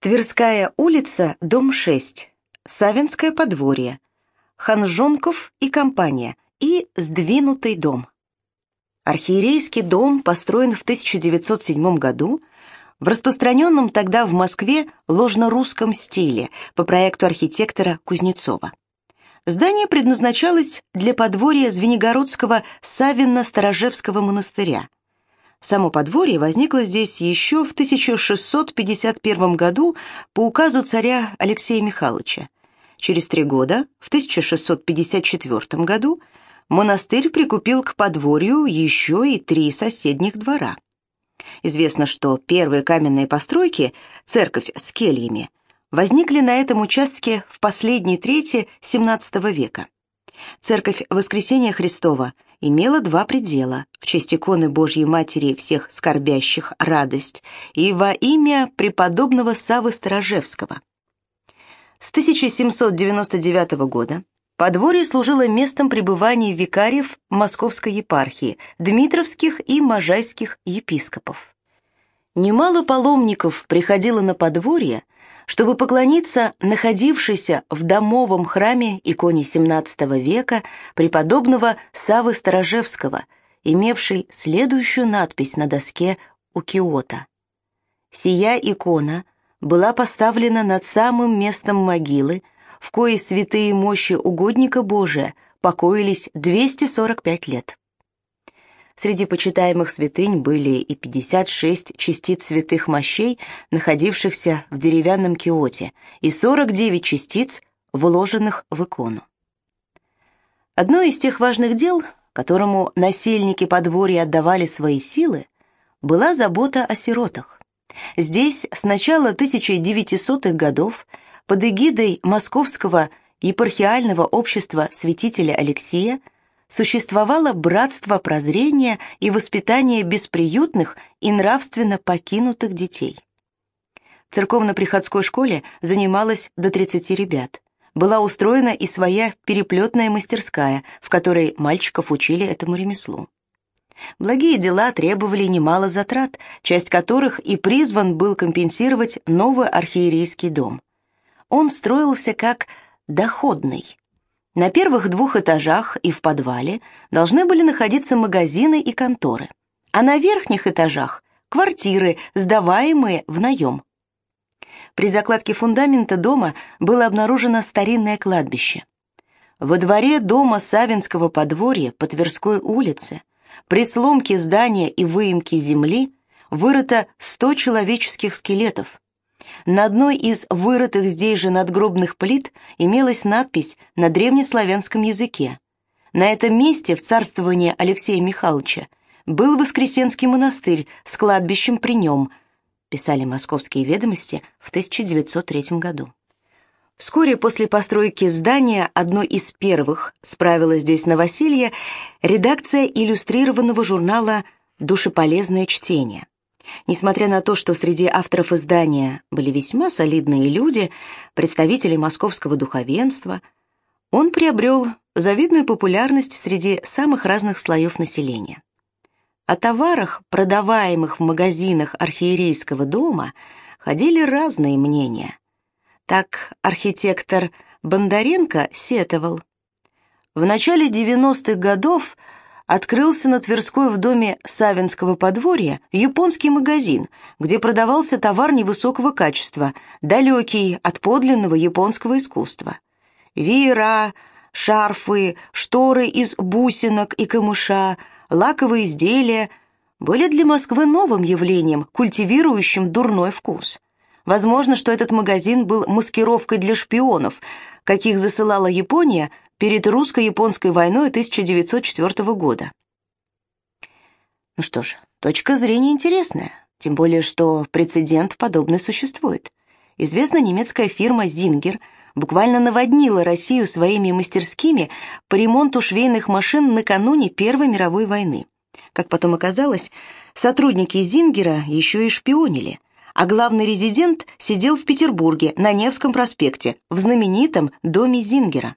Тверская улица, дом 6, Савинское подворье, Ханжонков и компания и Сдвинутый дом. Архиерейский дом построен в 1907 году в распространенном тогда в Москве ложно-русском стиле по проекту архитектора Кузнецова. Здание предназначалось для подворья Звенигородского Савино-Сторожевского монастыря – Само подворье возникло здесь еще в 1651 году по указу царя Алексея Михайловича. Через три года, в 1654 году, монастырь прикупил к подворью еще и три соседних двора. Известно, что первые каменные постройки, церковь с кельями, возникли на этом участке в последней трети XVII века. Церковь Воскресения Христова имела два предела в честь иконы Божьей Матери всех скорбящих радость и во имя преподобного Савы Сторожевского. С 1799 года подворье служило местом пребывания викариев Московской епархии, дмитровских и можайских епископов. Немало паломников приходило на подворье, чтобы поклониться находившейся в домовом храме иконе XVII века преподобного Савы Сторожевского, имевшей следующую надпись на доске у Киота. «Сия икона была поставлена над самым местом могилы, в коей святые мощи угодника Божия покоились 245 лет». Среди почитаемых святынь были и 56 частиц святых мощей, находившихся в деревянном киоте, и 49 частиц, вложенных в икону. Одно из тех важных дел, которому насельники подворья отдавали свои силы, была забота о сиротах. Здесь с начала 1900-х годов под эгидой Московского епархиального общества святителя Алексия – существовало братство прозрения и воспитания бесприютных и нравственно покинутых детей. В церковно-приходской школе занималось до 30 ребят. Была устроена и своя переплетная мастерская, в которой мальчиков учили этому ремеслу. Благие дела требовали немало затрат, часть которых и призван был компенсировать новый архиерейский дом. Он строился как доходный, на первых двух этажах и в подвале должны были находиться магазины и конторы, а на верхних этажах – квартиры, сдаваемые в наем. При закладке фундамента дома было обнаружено старинное кладбище. Во дворе дома Савинского подворья по Тверской улице при сломке здания и выемке земли вырыто 100 человеческих скелетов, на одной из вырытых здесь же надгробных плит имелась надпись на древнеславянском языке. На этом месте в царствовании Алексея Михайловича был Воскресенский монастырь с кладбищем при нем, писали московские ведомости в 1903 году. Вскоре после постройки здания, одной из первых, справила здесь новоселье, редакция иллюстрированного журнала «Душеполезное чтение». Несмотря на то, что среди авторов издания были весьма солидные люди, представители московского духовенства, он приобрел завидную популярность среди самых разных слоев населения. О товарах, продаваемых в магазинах архиерейского дома, ходили разные мнения. Так архитектор Бондаренко сетовал. В начале 90-х годов открылся на Тверской в доме Савинского подворья японский магазин, где продавался товар невысокого качества, далекий от подлинного японского искусства. Веера, шарфы, шторы из бусинок и камыша, лаковые изделия были для Москвы новым явлением, культивирующим дурной вкус. Возможно, что этот магазин был маскировкой для шпионов, каких засылала Япония перед русско-японской войной 1904 года. Ну что ж, точка зрения интересная, тем более что прецедент подобный существует. Известная немецкая фирма «Зингер» буквально наводнила Россию своими мастерскими по ремонту швейных машин накануне Первой мировой войны. Как потом оказалось, сотрудники «Зингера» еще и шпионили, а главный резидент сидел в Петербурге на Невском проспекте в знаменитом доме Зингера.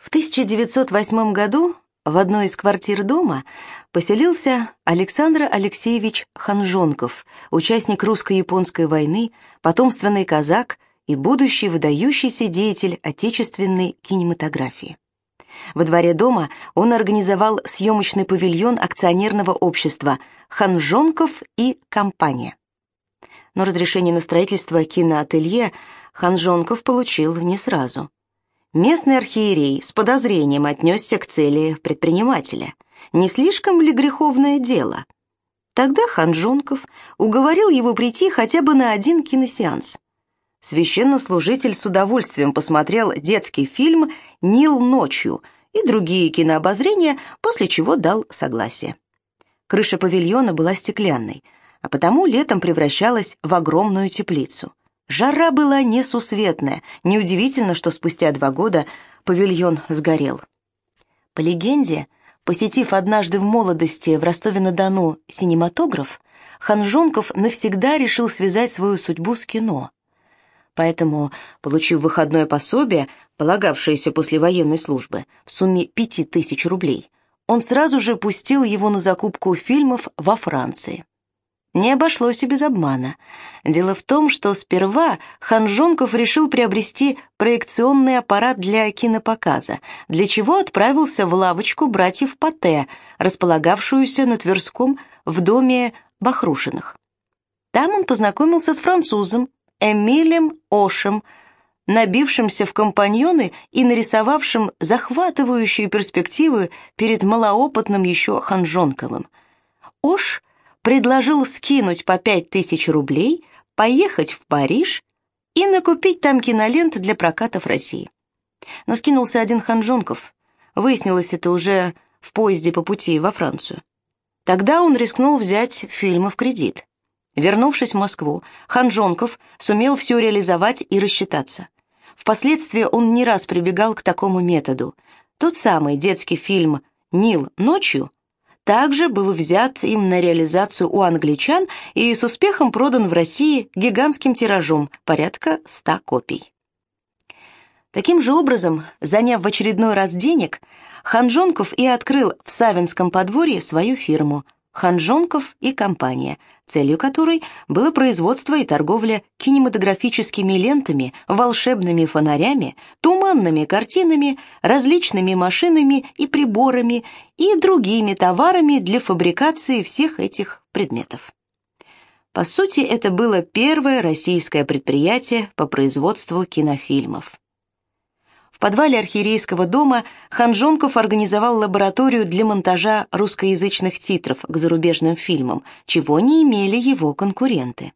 В 1908 году в одной из квартир дома поселился Александр Алексеевич Ханжонков, участник русско-японской войны, потомственный казак и будущий выдающийся деятель отечественной кинематографии. Во дворе дома он организовал съемочный павильон акционерного общества «Ханжонков и компания». Но разрешение на строительство киноателье Ханжонков получил не сразу. Местный архиерей с подозрением отнесся к цели предпринимателя. Не слишком ли греховное дело? Тогда Ханжонков уговорил его прийти хотя бы на один киносеанс. Священнослужитель с удовольствием посмотрел детский фильм «Нил ночью» и другие кинообозрения, после чего дал согласие. Крыша павильона была стеклянной, а потому летом превращалась в огромную теплицу. Жара была несусветная, неудивительно, что спустя два года павильон сгорел. По легенде, посетив однажды в молодости в Ростове-на-Дону синематограф, Ханжонков навсегда решил связать свою судьбу с кино. Поэтому, получив выходное пособие, полагавшееся после военной службы, в сумме пяти тысяч рублей, он сразу же пустил его на закупку фильмов во Франции. Не обошлось и без обмана. Дело в том, что сперва Ханжонков решил приобрести проекционный аппарат для кинопоказа, для чего отправился в лавочку братьев Пате, располагавшуюся на Тверском в доме Бахрушиных. Там он познакомился с французом Эмилем Ошем, набившимся в компаньоны и нарисовавшим захватывающие перспективы перед малоопытным еще Ханжонковым. Ош — предложил скинуть по пять тысяч рублей, поехать в Париж и накупить там кинолент для проката в России. Но скинулся один Ханжонков. Выяснилось это уже в поезде по пути во Францию. Тогда он рискнул взять фильмы в кредит. Вернувшись в Москву, Ханжонков сумел все реализовать и рассчитаться. Впоследствии он не раз прибегал к такому методу. Тот самый детский фильм «Нил ночью» также был взят им на реализацию у англичан и с успехом продан в России гигантским тиражом, порядка 100 копий. Таким же образом, заняв в очередной раз денег, Ханжонков и открыл в Савинском подворье свою фирму «Ханжонков и компания», целью которой было производство и торговля кинематографическими лентами, волшебными фонарями, туманными картинами, различными машинами и приборами и другими товарами для фабрикации всех этих предметов. По сути, это было первое российское предприятие по производству кинофильмов. Подвале архиерейского дома Ханжонков организовал лабораторию для монтажа русскоязычных титров к зарубежным фильмам, чего не имели его конкуренты.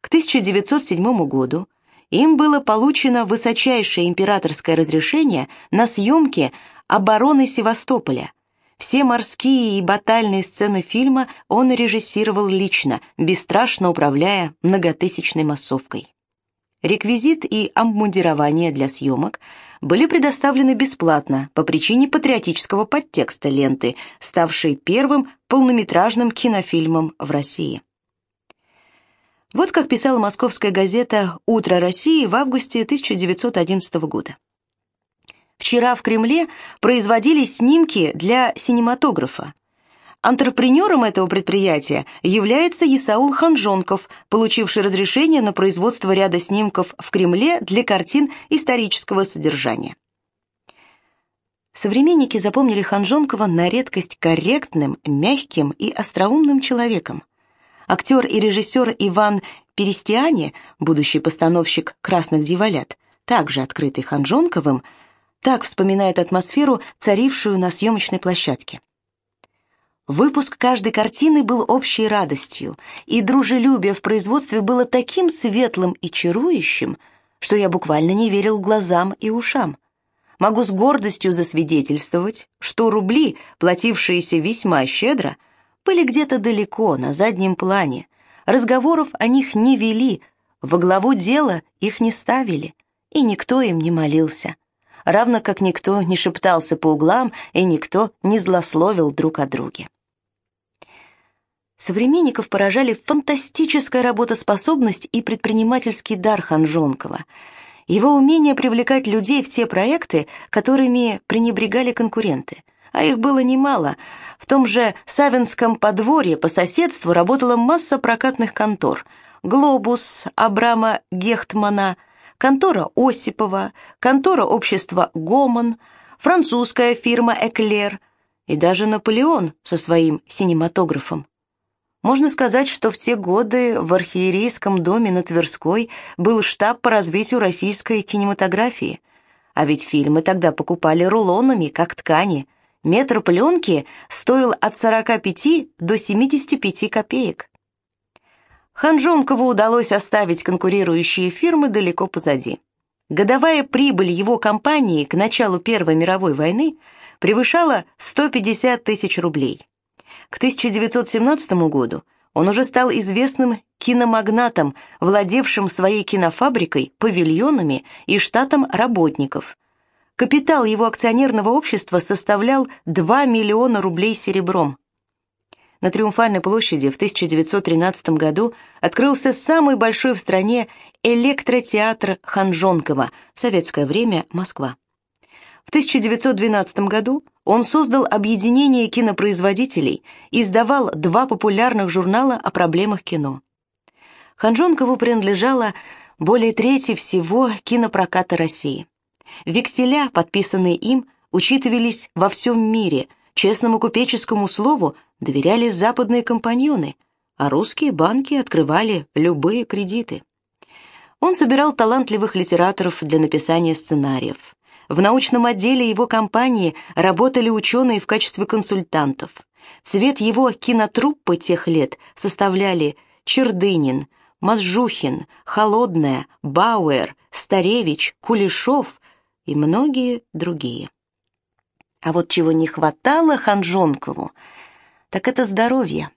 К 1907 году им было получено высочайшее императорское разрешение на съемки обороны Севастополя. Все морские и батальные сцены фильма он режиссировал лично, бесстрашно управляя многотысячной массовкой. Реквизит и обмундирование для съемок были предоставлены бесплатно по причине патриотического подтекста ленты, ставшей первым полнометражным кинофильмом в России. Вот как писала московская газета «Утро России» в августе 1911 года. Вчера в Кремле производились снимки для синематографа. Антрепренером этого предприятия является Исаул Ханжонков, получивший разрешение на производство ряда снимков в Кремле для картин исторического содержания. Современники запомнили Ханжонкова на редкость корректным, мягким и остроумным человеком. Актер и режиссер Иван Перестиане, будущий постановщик «Красных дьяволят», также открытый Ханжонковым, так вспоминает атмосферу, царившую на съемочной площадке. Выпуск каждой картины был общей радостью, и дружелюбие в производстве было таким светлым и чарующим, что я буквально не верил глазам и ушам. Могу с гордостью засвидетельствовать, что рубли, платившиеся весьма щедро, были где-то далеко, на заднем плане. Разговоров о них не вели, во главу дела их не ставили, и никто им не молился равно как никто не шептался по углам и никто не злословил друг о друге. Современников поражали фантастическая работоспособность и предпринимательский дар Ханжонкова, его умение привлекать людей в те проекты, которыми пренебрегали конкуренты, а их было немало. В том же Савинском подворье по соседству работала масса прокатных контор. «Глобус» Абрама Гехтмана, контора Осипова, контора общества «Гомон», французская фирма «Эклер» и даже Наполеон со своим синематографом. Можно сказать, что в те годы в архиерейском доме на Тверской был штаб по развитию российской кинематографии. А ведь фильмы тогда покупали рулонами, как ткани. Метр пленки стоил от 45 до 75 копеек. Ханжонкову удалось оставить конкурирующие фирмы далеко позади. Годовая прибыль его компании к началу Первой мировой войны превышала 150 тысяч рублей. К 1917 году он уже стал известным киномагнатом, владевшим своей кинофабрикой, павильонами и штатом работников. Капитал его акционерного общества составлял 2 миллиона рублей серебром. На Триумфальной площади в 1913 году открылся самый большой в стране электротеатр Ханжонкова, в советское время Москва. В 1912 году он создал объединение кинопроизводителей и издавал два популярных журнала о проблемах кино. Ханжонкову принадлежало более трети всего кинопроката России. Векселя, подписанные им, учитывались во всем мире, честному купеческому слову доверяли западные компаньоны, а русские банки открывали любые кредиты. Он собирал талантливых литераторов для написания сценариев. В научном отделе его компании работали ученые в качестве консультантов. Цвет его кинотруппы тех лет составляли Чердынин, Мазжухин, Холодная, Бауэр, Старевич, Кулешов и многие другие. А вот чего не хватало Ханжонкову, так это здоровье.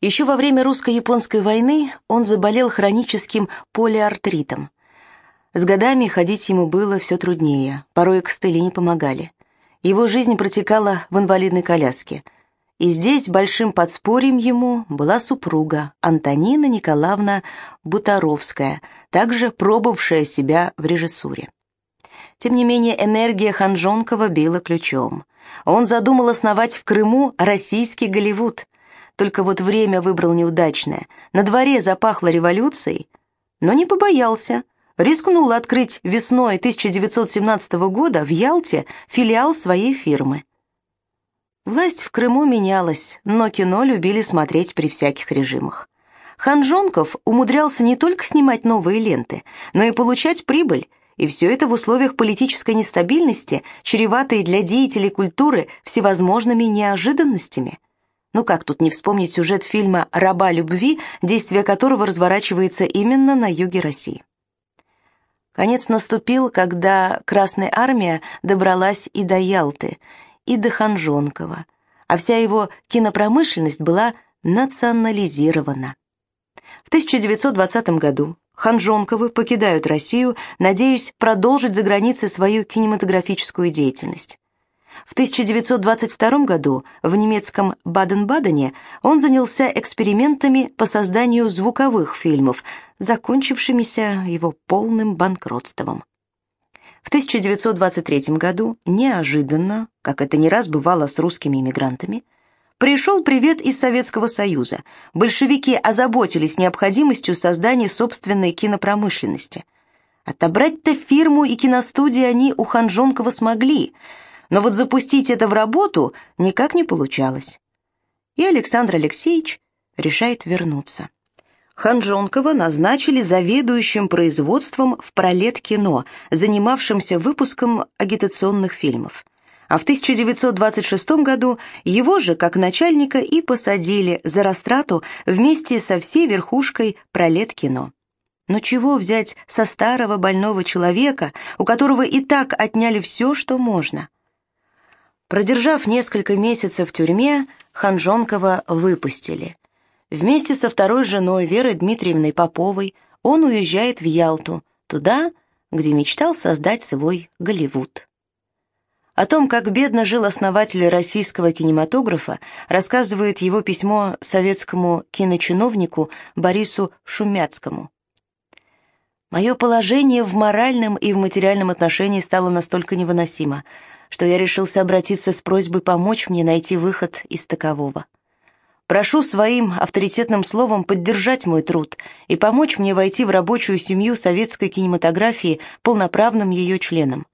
Еще во время русско-японской войны он заболел хроническим полиартритом. С годами ходить ему было все труднее, порой костыли не помогали. Его жизнь протекала в инвалидной коляске. И здесь большим подспорьем ему была супруга Антонина Николаевна Бутаровская, также пробовавшая себя в режиссуре. Тем не менее, энергия Ханжонкова била ключом. Он задумал основать в Крыму российский Голливуд. Только вот время выбрал неудачное. На дворе запахло революцией, но не побоялся – рискнула открыть весной 1917 года в Ялте филиал своей фирмы. Власть в Крыму менялась, но кино любили смотреть при всяких режимах. Ханжонков умудрялся не только снимать новые ленты, но и получать прибыль, и все это в условиях политической нестабильности, чреватой для деятелей культуры всевозможными неожиданностями. Ну как тут не вспомнить сюжет фильма «Раба любви», действие которого разворачивается именно на юге России. Конец наступил, когда Красная Армия добралась и до Ялты, и до Ханжонкова, а вся его кинопромышленность была национализирована. В 1920 году Ханжонковы покидают Россию, надеясь продолжить за границей свою кинематографическую деятельность. В 1922 году в немецком Баден-Бадене он занялся экспериментами по созданию звуковых фильмов, закончившимися его полным банкротством. В 1923 году неожиданно, как это не раз бывало с русскими иммигрантами, пришел привет из Советского Союза. Большевики озаботились необходимостью создания собственной кинопромышленности. Отобрать-то фирму и киностудии они у Ханжонкова смогли – но вот запустить это в работу никак не получалось. И Александр Алексеевич решает вернуться. Ханжонкова назначили заведующим производством в Пролет кино, занимавшимся выпуском агитационных фильмов. А в 1926 году его же, как начальника, и посадили за растрату вместе со всей верхушкой Пролет кино. Но чего взять со старого больного человека, у которого и так отняли все, что можно? Продержав несколько месяцев в тюрьме, Ханжонкова выпустили. Вместе со второй женой Верой Дмитриевной Поповой он уезжает в Ялту, туда, где мечтал создать свой Голливуд. О том, как бедно жил основатель российского кинематографа, рассказывает его письмо советскому киночиновнику Борису Шумяцкому. Мое положение в моральном и в материальном отношении стало настолько невыносимо, что я решился обратиться с просьбой помочь мне найти выход из такового. Прошу своим авторитетным словом поддержать мой труд и помочь мне войти в рабочую семью советской кинематографии полноправным ее членом.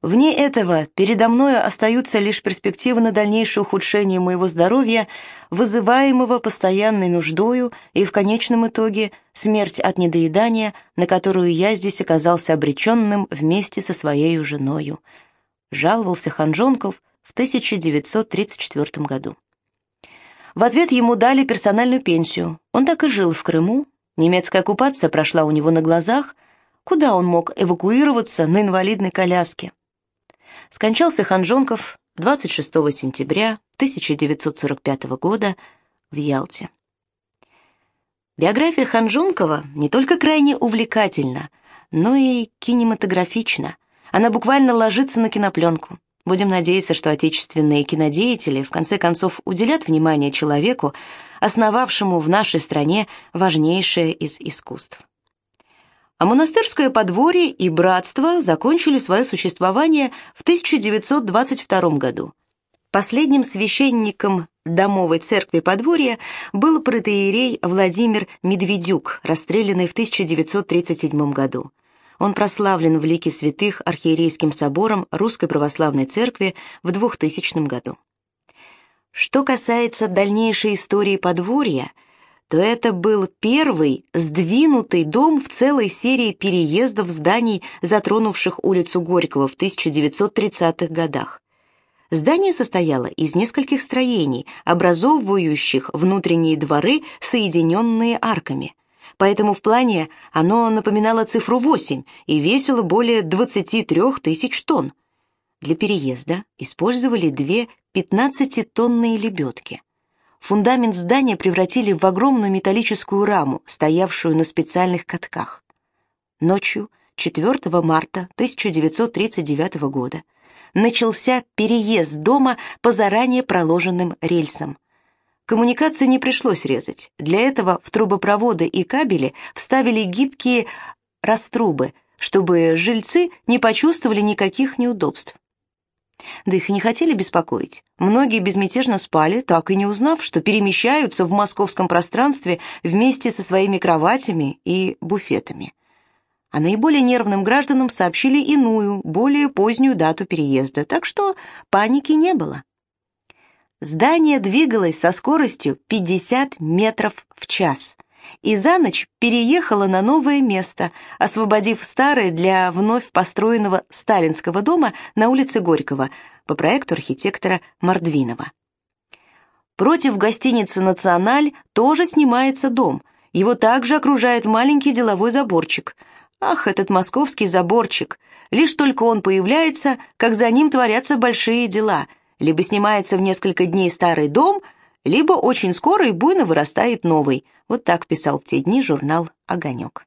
Вне этого передо мною остаются лишь перспективы на дальнейшее ухудшение моего здоровья, вызываемого постоянной нуждою и, в конечном итоге, смерть от недоедания, на которую я здесь оказался обреченным вместе со своей женою. Жаловался Ханжонков в 1934 году. В ответ ему дали персональную пенсию. Он так и жил в Крыму. Немецкая оккупация прошла у него на глазах. Куда он мог эвакуироваться на инвалидной коляске? Скончался Ханжонков 26 сентября 1945 года в Ялте. Биография Ханжонкова не только крайне увлекательна, но и кинематографична. Она буквально ложится на кинопленку. Будем надеяться, что отечественные кинодеятели в конце концов уделят внимание человеку, основавшему в нашей стране важнейшее из искусств. А монастырское подворье и братство закончили свое существование в 1922 году. Последним священником домовой церкви подворья был протоиерей Владимир Медведюк, расстрелянный в 1937 году. Он прославлен в лике святых архиерейским собором Русской Православной Церкви в 2000 году. Что касается дальнейшей истории подворья – то это был первый сдвинутый дом в целой серии переездов зданий, затронувших улицу Горького в 1930-х годах. Здание состояло из нескольких строений, образовывающих внутренние дворы, соединенные арками. Поэтому в плане оно напоминало цифру 8 и весило более 23 тысяч тонн. Для переезда использовали две 15-тонные лебедки. Фундамент здания превратили в огромную металлическую раму, стоявшую на специальных катках. Ночью 4 марта 1939 года начался переезд дома по заранее проложенным рельсам. Коммуникации не пришлось резать. Для этого в трубопроводы и кабели вставили гибкие раструбы, чтобы жильцы не почувствовали никаких неудобств. Да их и не хотели беспокоить. Многие безмятежно спали, так и не узнав, что перемещаются в московском пространстве вместе со своими кроватями и буфетами. А наиболее нервным гражданам сообщили иную, более позднюю дату переезда, так что паники не было. Здание двигалось со скоростью 50 метров в час – и за ночь переехала на новое место, освободив старое для вновь построенного сталинского дома на улице Горького по проекту архитектора Мордвинова. Против гостиницы «Националь» тоже снимается дом. Его также окружает маленький деловой заборчик. Ах, этот московский заборчик! Лишь только он появляется, как за ним творятся большие дела. Либо снимается в несколько дней старый дом – либо очень скоро и буйно вырастает новый. Вот так писал в те дни журнал «Огонек».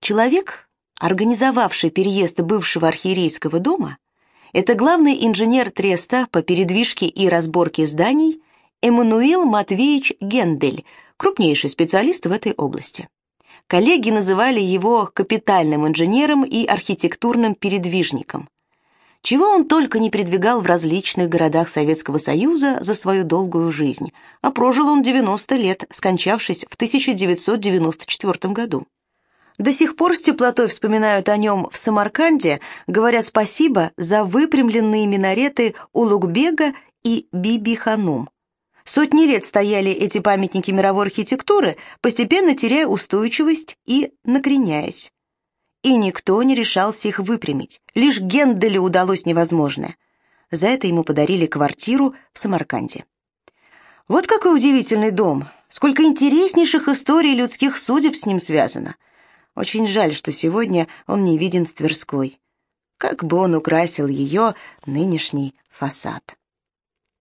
Человек, организовавший переезд бывшего архиерейского дома, это главный инженер Треста по передвижке и разборке зданий Эммануил Матвеевич Гендель, крупнейший специалист в этой области. Коллеги называли его капитальным инженером и архитектурным передвижником. Чего он только не передвигал в различных городах Советского Союза за свою долгую жизнь, а прожил он 90 лет, скончавшись в 1994 году. До сих пор с теплотой вспоминают о нем в Самарканде, говоря спасибо за выпрямленные минареты Улугбега и Биби-Ханум. Сотни лет стояли эти памятники мировой архитектуры, постепенно теряя устойчивость и накреняясь и никто не решался их выпрямить. Лишь Генделю удалось невозможное. За это ему подарили квартиру в Самарканде. Вот какой удивительный дом, сколько интереснейших историй людских судеб с ним связано. Очень жаль, что сегодня он не виден с Тверской. Как бы он украсил ее нынешний фасад.